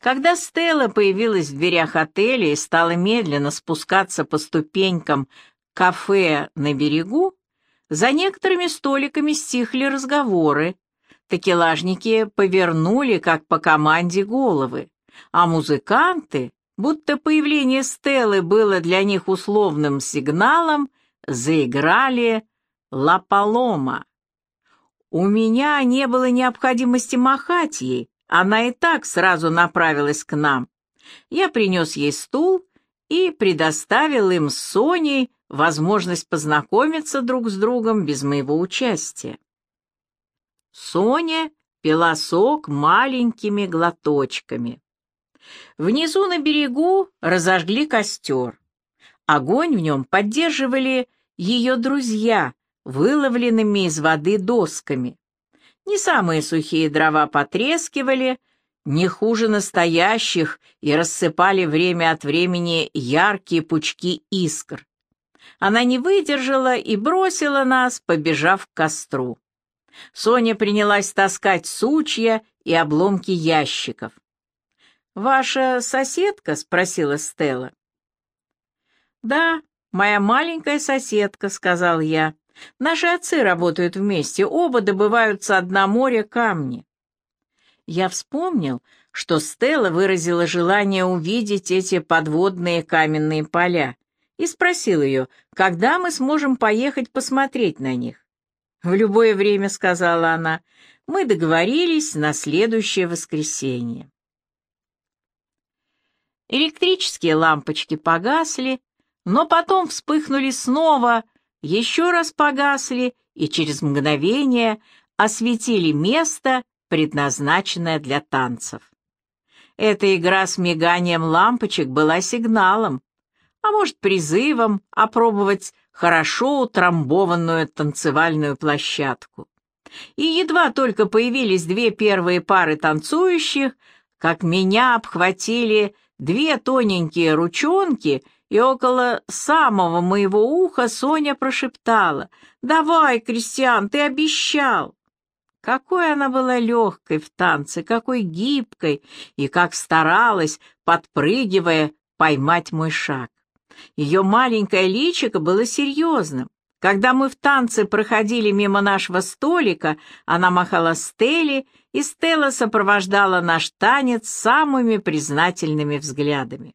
Когда Стелла появилась в дверях отеля и стала медленно спускаться по ступенькам кафе на берегу, за некоторыми столиками стихли разговоры. Такелажники повернули, как по команде, головы, а музыканты, будто появление Стеллы было для них условным сигналом, заиграли «Ла Палома». У меня не было необходимости махать ей, она и так сразу направилась к нам. Я принес ей стул и предоставил им с Соней возможность познакомиться друг с другом без моего участия. Соня пила сок маленькими глоточками. Внизу на берегу разожгли костер. Огонь в нем поддерживали ее друзья, выловленными из воды досками. Не самые сухие дрова потрескивали, не хуже настоящих, и рассыпали время от времени яркие пучки искр. Она не выдержала и бросила нас, побежав к костру. Соня принялась таскать сучья и обломки ящиков. «Ваша соседка?» — спросила Стелла. «Да, моя маленькая соседка», — сказал я. Наши отцы работают вместе, оба добывают со дна моря камни. Я вспомнил, что Стелла выразила желание увидеть эти подводные каменные поля, и спросил ее, когда мы сможем поехать посмотреть на них. «В любое время», — сказала она, — «мы договорились на следующее воскресенье». Электрические лампочки погасли, но потом вспыхнули снова — еще раз погасли и через мгновение осветили место, предназначенное для танцев. Эта игра с миганием лампочек была сигналом, а может призывом опробовать хорошо утрамбованную танцевальную площадку. И едва только появились две первые пары танцующих, как меня обхватили две тоненькие ручонки — и около самого моего уха Соня прошептала «Давай, Кристиан, ты обещал!» Какой она была легкой в танце, какой гибкой, и как старалась, подпрыгивая, поймать мой шаг. Ее маленькое личико было серьезным. Когда мы в танце проходили мимо нашего столика, она махала Стелле, и Стелла сопровождала наш танец самыми признательными взглядами.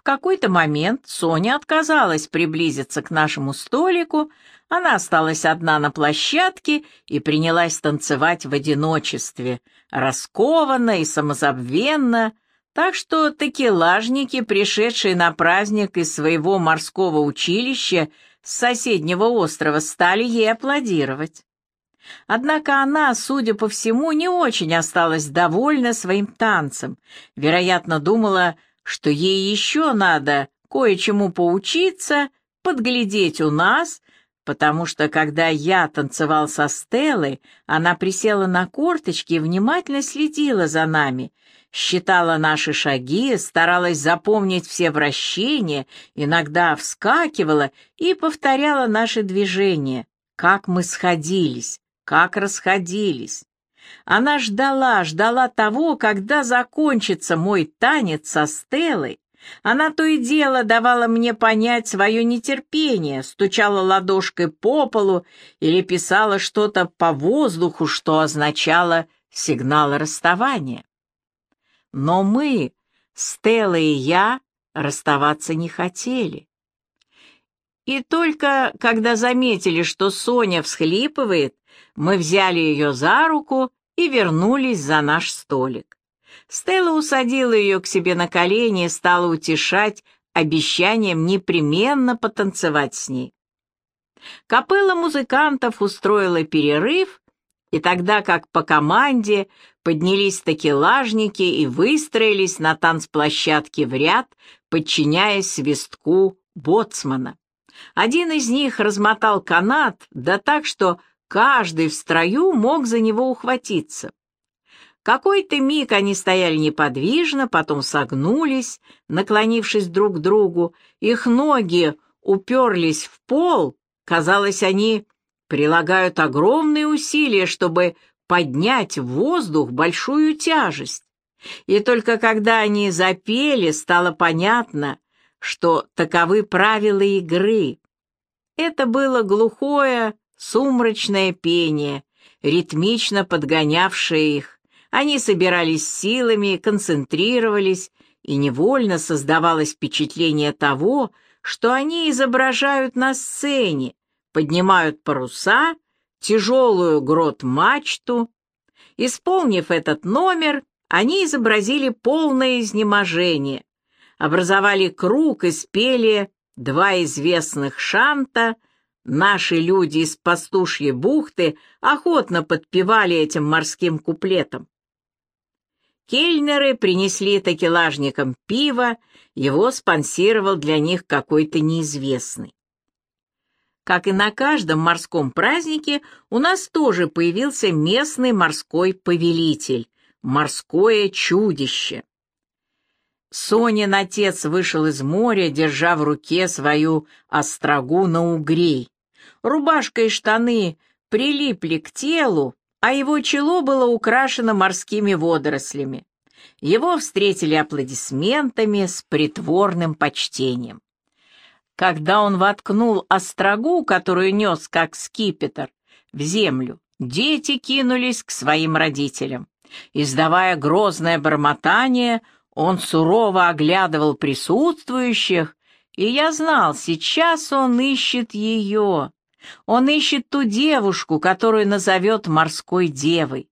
В какой-то момент Соня отказалась приблизиться к нашему столику, она осталась одна на площадке и принялась танцевать в одиночестве, раскованно и самозабвенно, так что такелажники, пришедшие на праздник из своего морского училища с соседнего острова, стали ей аплодировать. Однако она, судя по всему, не очень осталась довольна своим танцем, вероятно, думала, что ей еще надо кое-чему поучиться, подглядеть у нас, потому что, когда я танцевал со Стеллой, она присела на корточки и внимательно следила за нами, считала наши шаги, старалась запомнить все вращения, иногда вскакивала и повторяла наши движения, как мы сходились, как расходились. Она ждала, ждала того, когда закончится мой танец со Стеллой. Она то и дело давала мне понять свое нетерпение, стучала ладошкой по полу или писала что-то по воздуху, что означало сигнал расставания. Но мы, Стелла и я, расставаться не хотели. И только когда заметили, что Соня всхлипывает, мы взяли ее за руку и вернулись за наш столик. Стелла усадила ее к себе на колени и стала утешать обещанием непременно потанцевать с ней. Капелла музыкантов устроила перерыв, и тогда как по команде поднялись такелажники и выстроились на танцплощадке в ряд, подчиняясь свистку боцмана. Один из них размотал канат, да так, что Каждый в строю мог за него ухватиться. Какой-то миг они стояли неподвижно, потом согнулись, наклонившись друг к другу, их ноги уперлись в пол, казалось, они прилагают огромные усилия, чтобы поднять в воздух большую тяжесть. И только когда они запели, стало понятно, что таковы правила игры. Это было глухое, сумрачное пение, ритмично подгонявшее их. Они собирались силами, концентрировались, и невольно создавалось впечатление того, что они изображают на сцене, поднимают паруса, тяжелую грот-мачту. Исполнив этот номер, они изобразили полное изнеможение, образовали круг и спели два известных шанта. Наши люди из пастушьей бухты охотно подпевали этим морским куплетом. Кельнеры принесли такелажникам пиво, его спонсировал для них какой-то неизвестный. Как и на каждом морском празднике, у нас тоже появился местный морской повелитель, морское чудище. Сонин отец вышел из моря, держа в руке свою острогу на угрей. Рубашка и штаны прилипли к телу, а его чело было украшено морскими водорослями. Его встретили аплодисментами с притворным почтением. Когда он воткнул острогу, которую нес как скипетр, в землю, дети кинулись к своим родителям. Издавая грозное бормотание, он сурово оглядывал присутствующих, и я знал, сейчас он ищет ее. Он ищет ту девушку, которую назовет морской девой.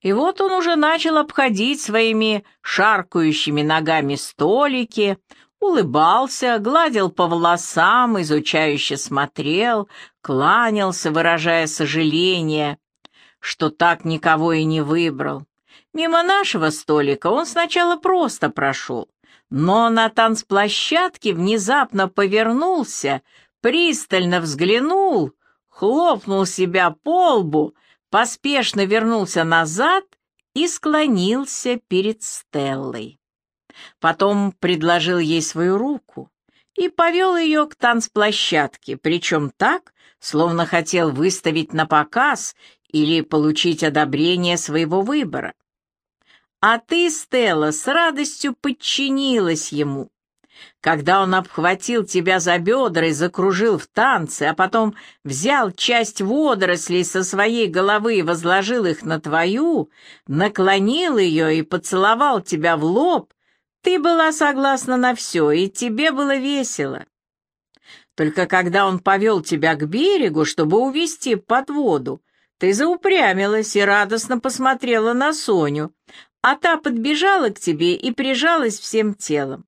И вот он уже начал обходить своими шаркающими ногами столики, улыбался, гладил по волосам, изучающе смотрел, кланялся, выражая сожаление, что так никого и не выбрал. Мимо нашего столика он сначала просто прошел, но на танцплощадке внезапно повернулся, пристально взглянул, хлопнул себя по лбу, поспешно вернулся назад и склонился перед Стеллой. Потом предложил ей свою руку и повел ее к танцплощадке, причем так, словно хотел выставить на показ или получить одобрение своего выбора. А ты, Стелла, с радостью подчинилась ему, когда он обхватил тебя за бедра и закружил в танце, а потом взял часть водорослей со своей головы и возложил их на твою, наклонил ее и поцеловал тебя в лоб, ты была согласна на все, и тебе было весело. Только когда он повел тебя к берегу, чтобы увести под воду, ты заупрямилась и радостно посмотрела на Соню, а та подбежала к тебе и прижалась всем телом.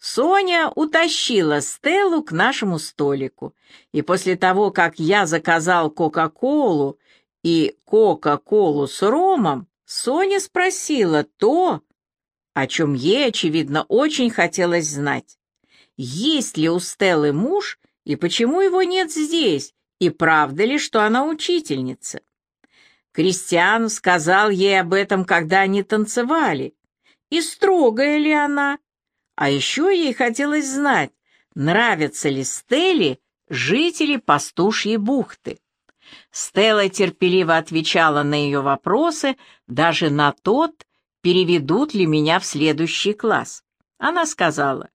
Соня утащила Стеллу к нашему столику, и после того, как я заказал Кока-Колу и Кока-Колу с ромом, Соня спросила то, о чем ей, очевидно, очень хотелось знать. Есть ли у Стеллы муж и почему его нет здесь, и правда ли, что она учительница? Кристиан сказал ей об этом, когда они танцевали. И строгая ли она, а еще ей хотелось знать, нравятся ли Стелле жители пастушьей бухты. Стелла терпеливо отвечала на ее вопросы, даже на тот, переведут ли меня в следующий класс. Она сказала,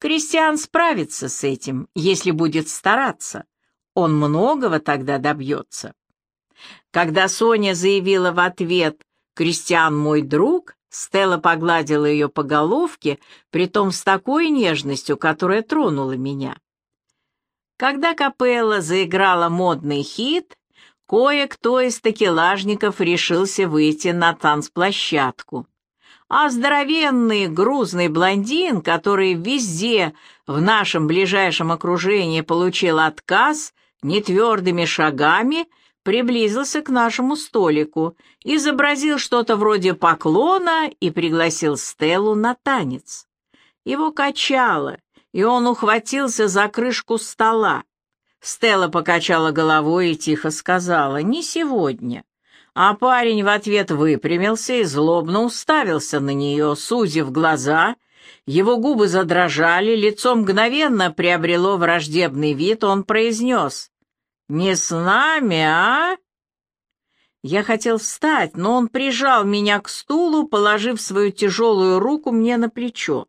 «Кристиан справится с этим, если будет стараться. Он многого тогда добьется». Когда Соня заявила в ответ «Кристиан мой друг», Стелла погладила ее по головке, притом с такой нежностью, которая тронула меня. Когда капелла заиграла модный хит, кое-кто из такелажников решился выйти на танцплощадку. А здоровенный грузный блондин, который везде в нашем ближайшем окружении получил отказ, нетвердыми шагами — приблизился к нашему столику, изобразил что-то вроде поклона и пригласил Стеллу на танец. Его качало, и он ухватился за крышку стола. Стелла покачала головой и тихо сказала «Не сегодня». А парень в ответ выпрямился и злобно уставился на нее, сузив глаза. Его губы задрожали, лицо мгновенно приобрело враждебный вид, он произнес «Не с нами, а?» Я хотел встать, но он прижал меня к стулу, положив свою тяжелую руку мне на плечо.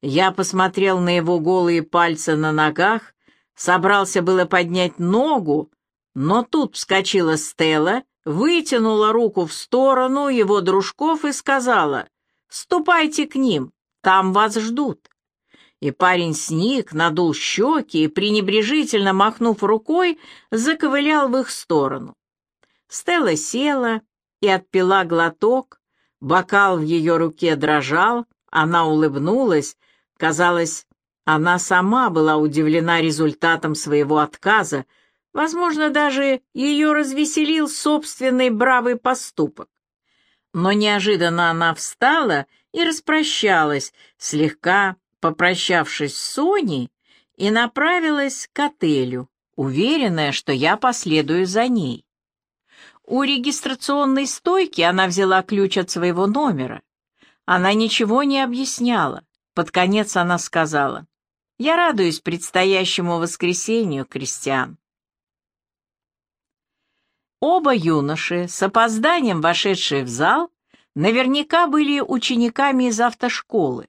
Я посмотрел на его голые пальцы на ногах, собрался было поднять ногу, но тут вскочила Стелла, вытянула руку в сторону его дружков и сказала, «Ступайте к ним, там вас ждут». И парень сник, надул щеки и, пренебрежительно махнув рукой, заковылял в их сторону. Стелла села и отпила глоток, бокал в ее руке дрожал, она улыбнулась, казалось, она сама была удивлена результатом своего отказа, возможно, даже ее развеселил собственный бравый поступок. Но неожиданно она встала и распрощалась, слегка попрощавшись с Соней, и направилась к отелю, уверенная, что я последую за ней. У регистрационной стойки она взяла ключ от своего номера. Она ничего не объясняла. Под конец она сказала, «Я радуюсь предстоящему воскресенью, Кристиан». Оба юноши, с опозданием вошедшие в зал, наверняка были учениками из автошколы,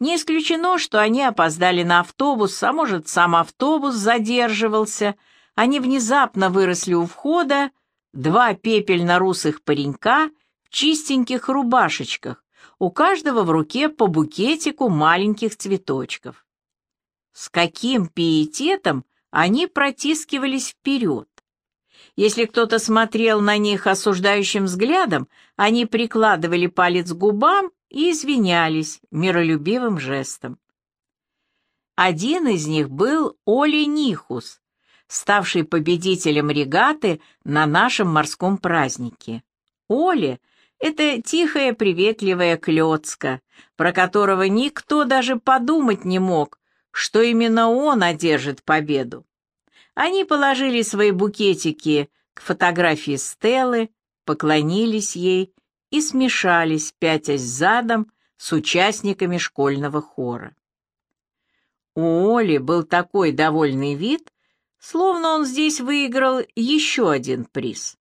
не исключено, что они опоздали на автобус, а может, сам автобус задерживался. Они внезапно выросли у входа, два пепельно-русых паренька в чистеньких рубашечках, у каждого в руке по букетику маленьких цветочков. С каким пиететом они протискивались вперед. Если кто-то смотрел на них осуждающим взглядом, они прикладывали палец к губам и извинялись миролюбивым жестом. Один из них был Оли Нихус, ставший победителем регаты на нашем морском празднике. Оли — это тихая приветливая клёцка, про которого никто даже подумать не мог, что именно он одержит победу. Они положили свои букетики к фотографии Стеллы, поклонились ей и смешались, пятясь задом, с участниками школьного хора. У Оли был такой довольный вид, словно он здесь выиграл еще один приз.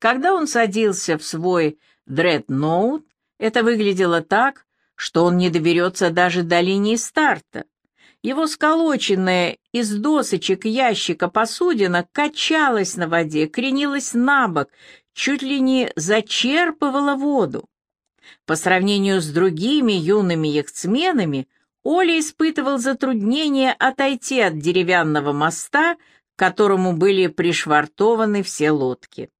Когда он садился в свой дредноут, это выглядело так, что он не доберется даже до линии старта. Его сколоченная из досочек ящика посудина качалась на воде, кренилась на бок, чуть ли не зачерпывала воду. По сравнению с другими юными яхтсменами, Оля испытывал затруднение отойти от деревянного моста, к которому были пришвартованы все лодки.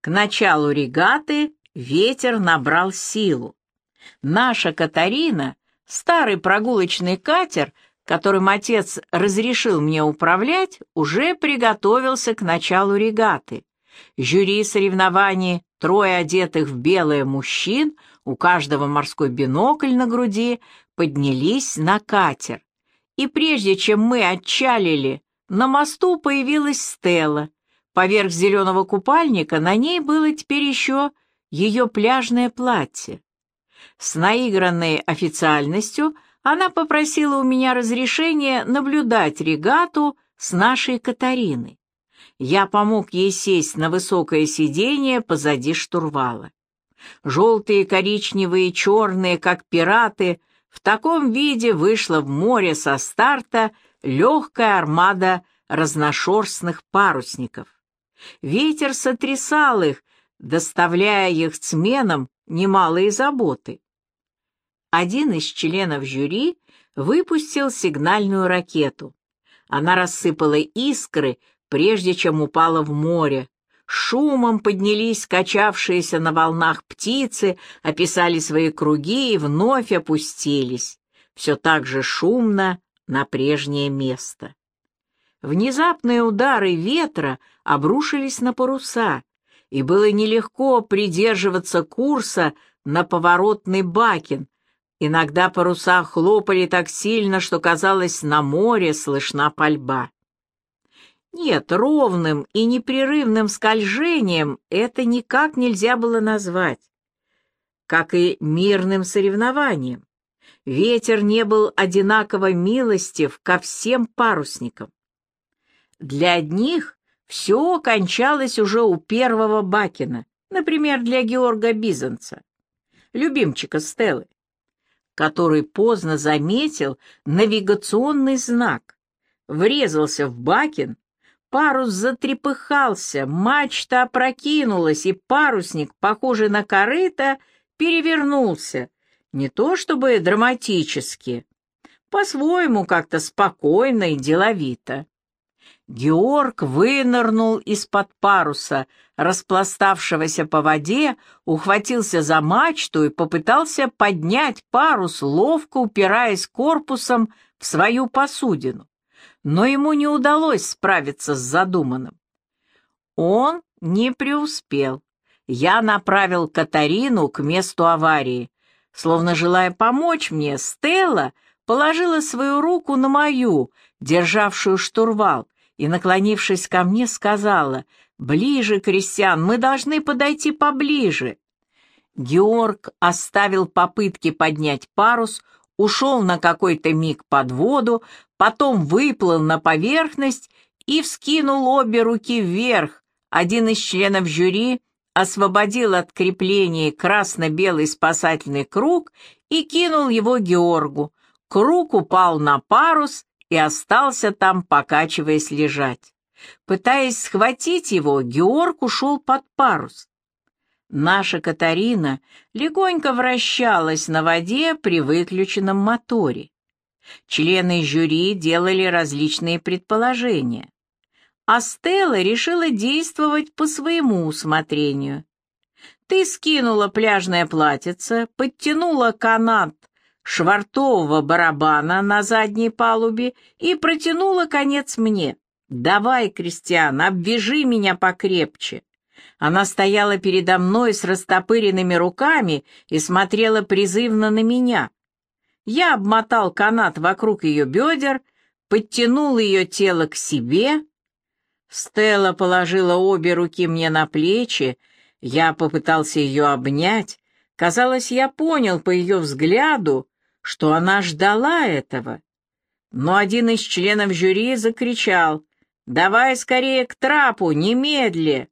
К началу регаты ветер набрал силу. Наша Катарина, старый прогулочный катер, которым отец разрешил мне управлять, уже приготовился к началу регаты. Жюри соревнований, трое одетых в белое мужчин, у каждого морской бинокль на груди, поднялись на катер. И прежде чем мы отчалили, на мосту появилась Стелла. Поверх зеленого купальника на ней было теперь еще ее пляжное платье. С наигранной официальностью она попросила у меня разрешения наблюдать регату с нашей Катариной я помог ей сесть на высокое сиденье позади штурвала. Желтые, коричневые, черные, как пираты, в таком виде вышла в море со старта легкая армада разношерстных парусников. Ветер сотрясал их, доставляя их сменам немалые заботы. Один из членов жюри выпустил сигнальную ракету. Она рассыпала искры, прежде чем упала в море. Шумом поднялись качавшиеся на волнах птицы, описали свои круги и вновь опустились, все так же шумно на прежнее место. Внезапные удары ветра обрушились на паруса, и было нелегко придерживаться курса на поворотный бакин. Иногда паруса хлопали так сильно, что, казалось, на море слышна пальба. Нет, ровным и непрерывным скольжением это никак нельзя было назвать, как и мирным соревнованием. Ветер не был одинаково милостив ко всем парусникам. Для одних все кончалось уже у первого Бакина, например, для Георга Бизанца, любимчика Стеллы, который поздно заметил навигационный знак, врезался в Бакин, парус затрепыхался, мачта опрокинулась, и парусник, похожий на корыто, перевернулся, не то чтобы драматически, по-своему как-то спокойно и деловито. Георг вынырнул из-под паруса, распластавшегося по воде, ухватился за мачту и попытался поднять парус, ловко упираясь корпусом в свою посудину. Но ему не удалось справиться с задуманным. Он не преуспел. Я направил Катарину к месту аварии. Словно желая помочь мне, Стелла положила свою руку на мою, державшую штурвал, и, наклонившись ко мне, сказала, «Ближе, Кристиан, мы должны подойти поближе». Георг оставил попытки поднять парус, ушел на какой-то миг под воду, потом выплыл на поверхность и вскинул обе руки вверх. Один из членов жюри освободил от крепления красно-белый спасательный круг и кинул его Георгу. Круг упал на парус, и остался там, покачиваясь, лежать. Пытаясь схватить его, Георг ушел под парус. Наша Катарина легонько вращалась на воде при выключенном моторе. Члены жюри делали различные предположения. А Стелла решила действовать по своему усмотрению. Ты скинула пляжное платьице, подтянула канат швартового барабана на задней палубе и протянула конец мне. «Давай, Кристиан, обвяжи меня покрепче». Она стояла передо мной с растопыренными руками и смотрела призывно на меня. Я обмотал канат вокруг ее бедер, подтянул ее тело к себе. Стелла положила обе руки мне на плечи, я попытался ее обнять. Казалось, я понял по ее взгляду, что она ждала этого. Но один из членов жюри закричал «Давай скорее к трапу, немедли!»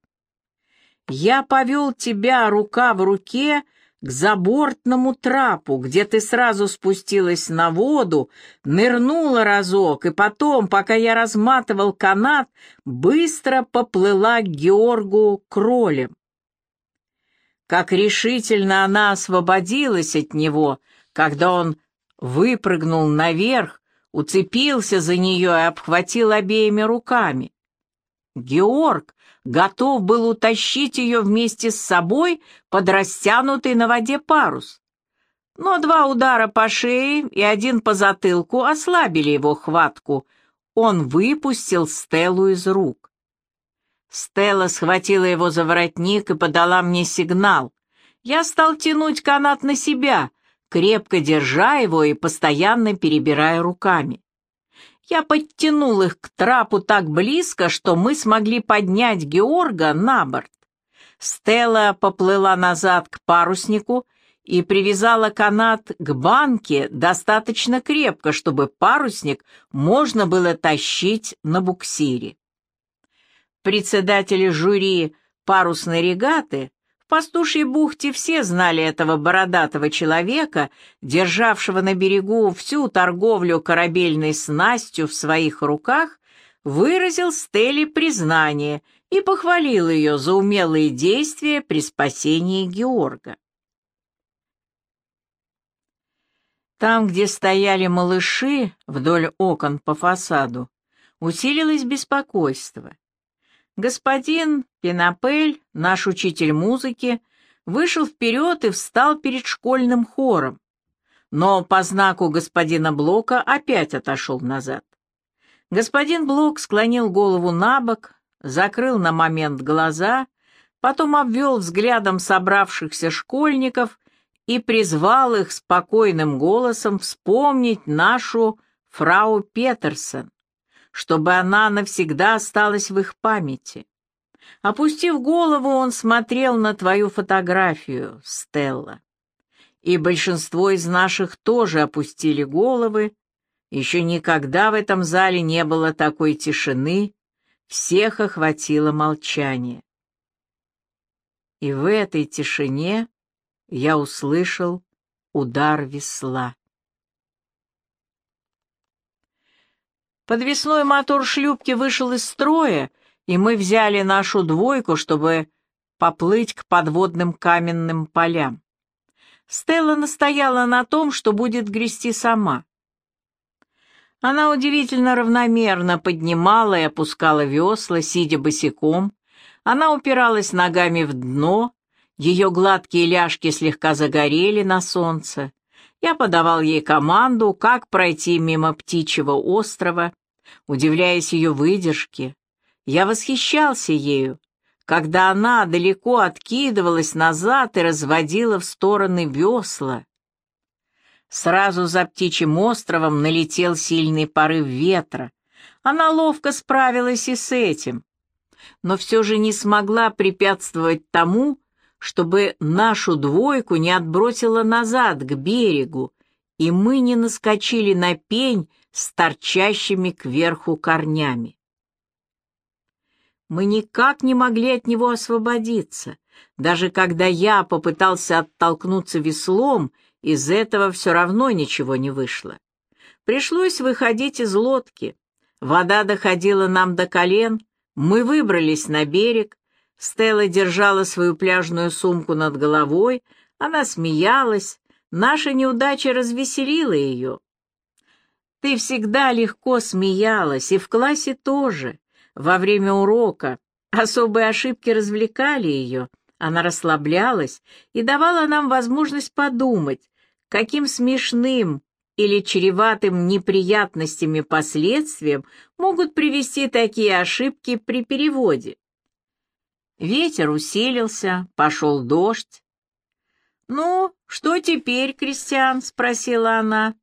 Я повел тебя рука в руке к забортному трапу, где ты сразу спустилась на воду, нырнула разок, и потом, пока я разматывал канат, быстро поплыла к Георгу кролем. Как решительно она освободилась от него, когда он выпрыгнул наверх, уцепился за нее и обхватил обеими руками. Георг готов был утащить ее вместе с собой под растянутый на воде парус. Но два удара по шее и один по затылку ослабили его хватку. Он выпустил Стеллу из рук. Стелла схватила его за воротник и подала мне сигнал. Я стал тянуть канат на себя, крепко держа его и постоянно перебирая руками. Я подтянул их к трапу так близко, что мы смогли поднять Георга на борт. Стелла поплыла назад к паруснику и привязала канат к банке достаточно крепко, чтобы парусник можно было тащить на буксире. Председатель жюри парусной регаты пастушьей бухте все знали этого бородатого человека, державшего на берегу всю торговлю корабельной снастью в своих руках, выразил Стелле признание и похвалил ее за умелые действия при спасении Георга. Там, где стояли малыши вдоль окон по фасаду, усилилось беспокойство. Господин Пенапель, наш учитель музыки, вышел вперед и встал перед школьным хором, но по знаку господина Блока опять отошел назад. Господин Блок склонил голову на бок, закрыл на момент глаза, потом обвел взглядом собравшихся школьников и призвал их спокойным голосом вспомнить нашу фрау Петерсон чтобы она навсегда осталась в их памяти. Опустив голову, он смотрел на твою фотографию, Стелла. И большинство из наших тоже опустили головы. Еще никогда в этом зале не было такой тишины, Всех охватило молчание. И в этой тишине я услышал удар весла. Подвесной мотор шлюпки вышел из строя, и мы взяли нашу двойку, чтобы поплыть к подводным каменным полям. Стелла настояла на том, что будет грести сама. Она удивительно равномерно поднимала и опускала весла, сидя босиком. Она упиралась ногами в дно, ее гладкие ляжки слегка загорели на солнце. Я подавал ей команду, как пройти мимо птичьего острова, удивляясь ее выдержке. Я восхищался ею, когда она далеко откидывалась назад и разводила в стороны весла. Сразу за птичьим островом налетел сильный порыв ветра. Она ловко справилась и с этим, но все же не смогла препятствовать тому, чтобы нашу двойку не отбросило назад к берегу, и мы не наскочили на пень с торчащими кверху корнями. Мы никак не могли от него освободиться. Даже когда я попытался оттолкнуться веслом, из этого все равно ничего не вышло. Пришлось выходить из лодки. Вода доходила нам до колен, мы выбрались на берег, Стелла держала свою пляжную сумку над головой, она смеялась, наша неудача развеселила ее. Ты всегда легко смеялась, и в классе тоже. Во время урока особые ошибки развлекали ее, она расслаблялась и давала нам возможность подумать, каким смешным или чреватым неприятностями последствиям могут привести такие ошибки при переводе. Ветер усилился, пошел дождь. «Ну, что теперь, Кристиан?» — спросила она.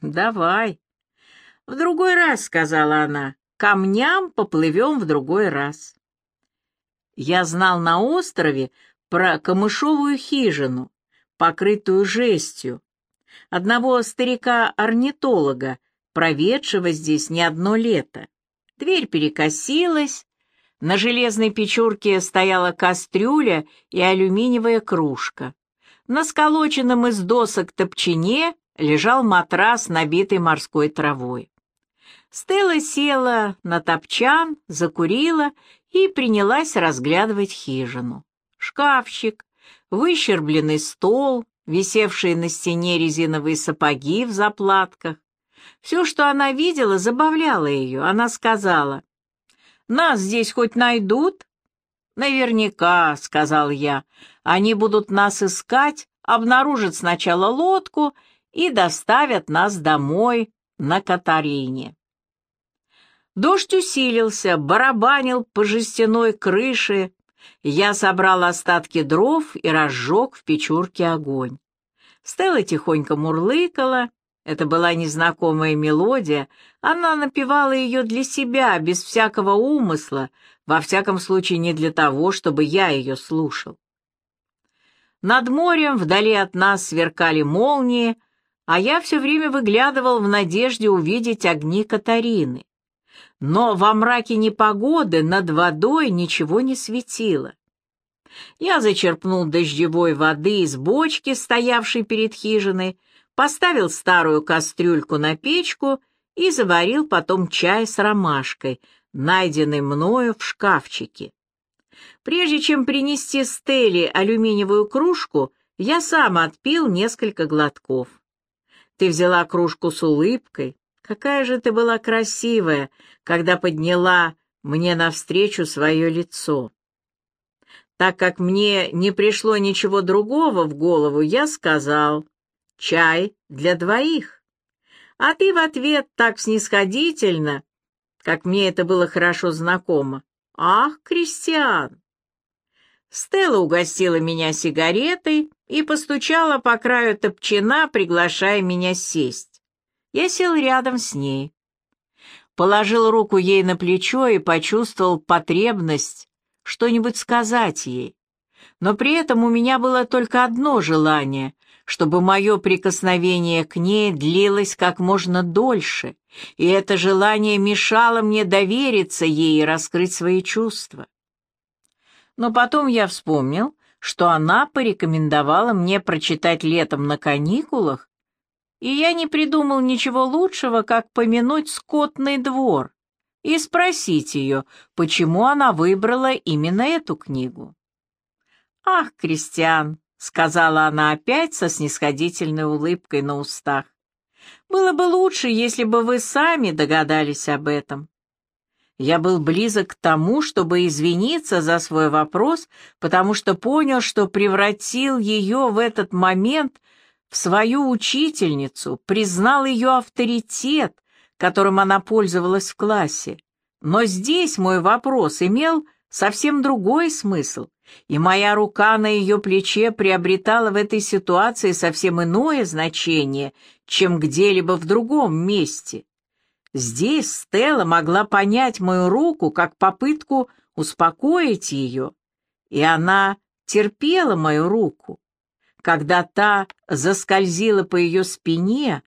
«Давай». «В другой раз», — сказала она, — «камням поплывем в другой раз». Я знал на острове про камышовую хижину, покрытую жестью, одного старика-орнитолога, проведшего здесь не одно лето. Дверь перекосилась, на железной печурке стояла кастрюля и алюминиевая кружка. На сколоченном из досок топчине лежал матрас, набитый морской травой. Стелла села на топчан, закурила и принялась разглядывать хижину. Шкафчик, выщербленный стол, висевшие на стене резиновые сапоги в заплатках. Все, что она видела, забавляло ее. Она сказала, нас здесь хоть найдут?» «Наверняка», — сказал я. «Они будут нас искать, обнаружат сначала лодку и доставят нас домой на Катарине». Дождь усилился, барабанил по жестяной крыше. Я собрал остатки дров и разжег в печурке огонь. Стелла тихонько мурлыкала, это была незнакомая мелодия, она напевала ее для себя, без всякого умысла, во всяком случае не для того, чтобы я ее слушал. Над морем вдали от нас сверкали молнии, а я все время выглядывал в надежде увидеть огни Катарины. Но во мраке непогоды над водой ничего не светило. Я зачерпнул дождевой воды из бочки, стоявшей перед хижиной, поставил старую кастрюльку на печку и заварил потом чай с ромашкой, найденный мною в шкафчике. Прежде чем принести Стелле алюминиевую кружку, я сам отпил несколько глотков. Ты взяла кружку с улыбкой. Какая же ты была красивая, когда подняла мне навстречу свое лицо. Так как мне не пришло ничего другого в голову, я сказал, чай для двоих. А ты в ответ так снисходительно, как мне это было хорошо знакомо. Ах, Кристиан! Стелла угостила меня сигаретой и постучала по краю топчина, приглашая меня сесть. Я сел рядом с ней. Положил руку ей на плечо и почувствовал потребность что-нибудь сказать ей. но при этом у меня было только одно желание, чтобы мое прикосновение к ней длилось как можно дольше, и это желание мешало мне довериться ей и раскрыть свои чувства. Но потом я вспомнил, что она порекомендовала мне прочитать летом на каникулах, и я не придумал ничего лучшего, как помянуть скотный двор и спросить ее, почему она выбрала именно эту книгу. «Ах, Кристиан!» — сказала она опять со снисходительной улыбкой на устах. «Было бы лучше, если бы вы сами догадались об этом. Я был близок к тому, чтобы извиниться за свой вопрос, потому что понял, что превратил ее в этот момент в свою учительницу, признал ее авторитет, которым она пользовалась в классе. Но здесь мой вопрос имел совсем другой смысл, и моя рука на ее плече приобретала в этой ситуации совсем иное значение, чем где-либо в другом месте. Здесь Стелла могла понять мою руку как попытку успокоить ее, и она терпела мою руку. Когда та заскользила по ее спине,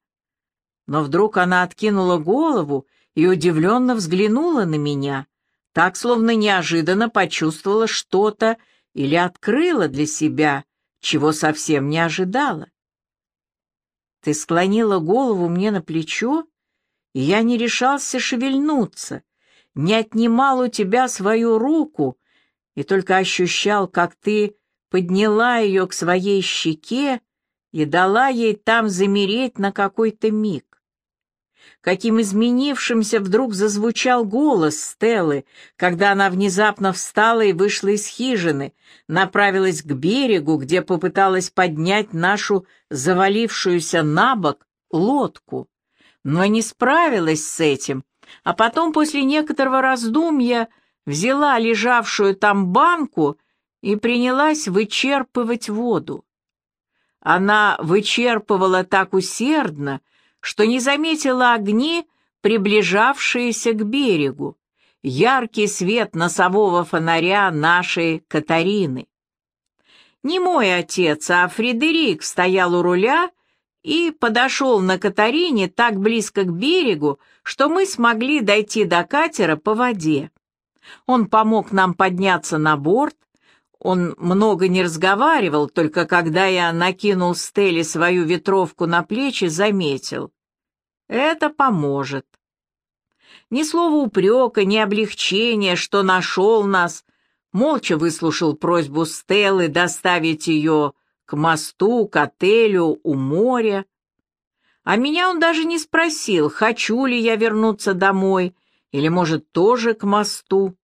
но вдруг она откинула голову и удивленно взглянула на меня, так, словно неожиданно почувствовала что-то или открыла для себя, чего совсем не ожидала. Ты склонила голову мне на плечо, и я не решался шевельнуться, не отнимал у тебя свою руку и только ощущал, как ты подняла ее к своей щеке и дала ей там замереть на какой-то миг. Каким изменившимся вдруг зазвучал голос Стеллы, когда она внезапно встала и вышла из хижины, направилась к берегу, где попыталась поднять нашу завалившуюся на бок лодку, но не справилась с этим, а потом после некоторого раздумья взяла лежавшую там банку и принялась вычерпывать воду. Она вычерпывала так усердно, что не заметила огни, приближавшиеся к берегу, яркий свет носового фонаря нашей Катарины. Не мой отец, а Фредерик стоял у руля и подошел на Катарине так близко к берегу, что мы смогли дойти до катера по воде. Он помог нам подняться на борт, он много не разговаривал, только когда я накинул Стелле свою ветровку на плечи, заметил. Это поможет. Ни слова упрека, ни облегчения, что нашел нас, молча выслушал просьбу Стеллы доставить ее к мосту, к отелю у моря. А меня он даже не спросил, хочу ли я вернуться домой или, может, тоже к мосту.